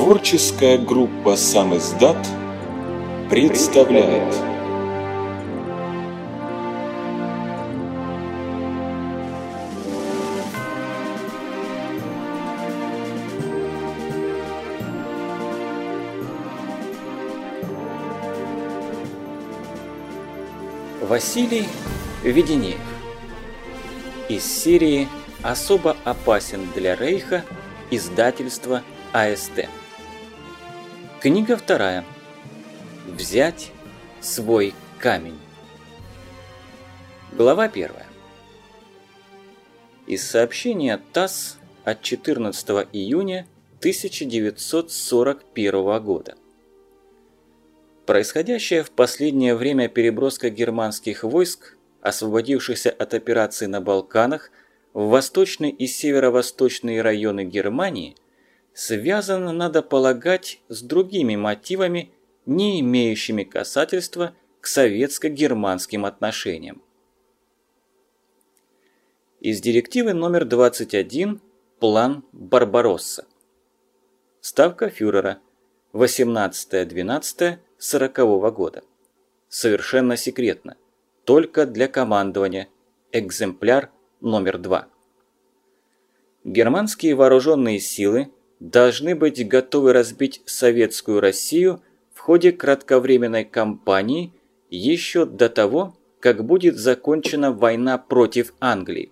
Творческая группа «Сам издат» представляет Василий Веденеев из серии «Особо опасен для Рейха» издательства АСТ. Книга вторая. Взять свой камень. Глава первая. Из сообщения ТАСС от 14 июня 1941 года. Происходящая в последнее время переброска германских войск, освободившихся от операций на Балканах, в восточные и северо-восточные районы Германии, связана, надо полагать, с другими мотивами, не имеющими касательства к советско-германским отношениям. Из директивы номер 21 «План Барбаросса». Ставка фюрера 18-12-40 года. Совершенно секретно. Только для командования. Экземпляр номер 2. Германские вооруженные силы должны быть готовы разбить советскую Россию в ходе кратковременной кампании еще до того, как будет закончена война против Англии.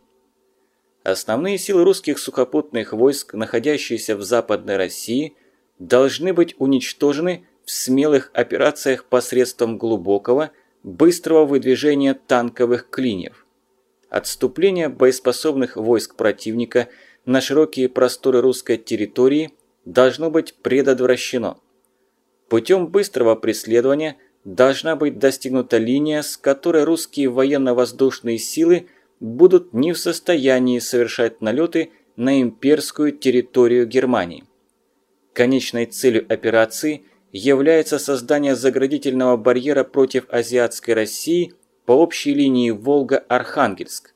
Основные силы русских сухопутных войск, находящиеся в Западной России, должны быть уничтожены в смелых операциях посредством глубокого, быстрого выдвижения танковых клиньев. Отступление боеспособных войск противника на широкие просторы русской территории должно быть предотвращено. Путем быстрого преследования должна быть достигнута линия, с которой русские военно-воздушные силы будут не в состоянии совершать налеты на имперскую территорию Германии. Конечной целью операции является создание заградительного барьера против азиатской России по общей линии Волга-Архангельск.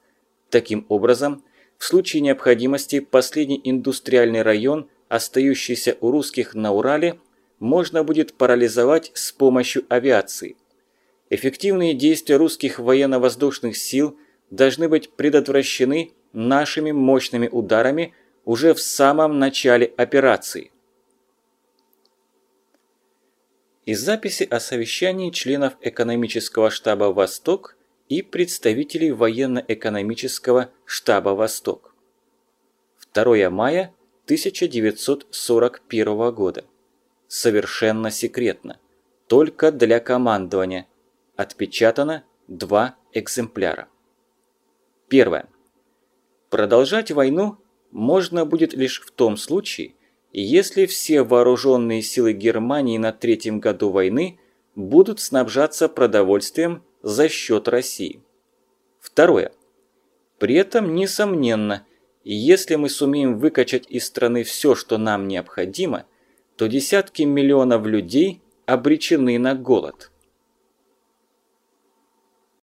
Таким образом, в случае необходимости последний индустриальный район, остающийся у русских на Урале, можно будет парализовать с помощью авиации. Эффективные действия русских военно-воздушных сил должны быть предотвращены нашими мощными ударами уже в самом начале операции. Из записи о совещании членов экономического штаба «Восток» и представителей военно-экономического штаба «Восток». 2 мая 1941 года. Совершенно секретно. Только для командования. Отпечатано два экземпляра. Первое. Продолжать войну можно будет лишь в том случае, если все вооруженные силы Германии на третьем году войны будут снабжаться продовольствием за счет России. Второе. При этом, несомненно, если мы сумеем выкачать из страны все, что нам необходимо, то десятки миллионов людей обречены на голод.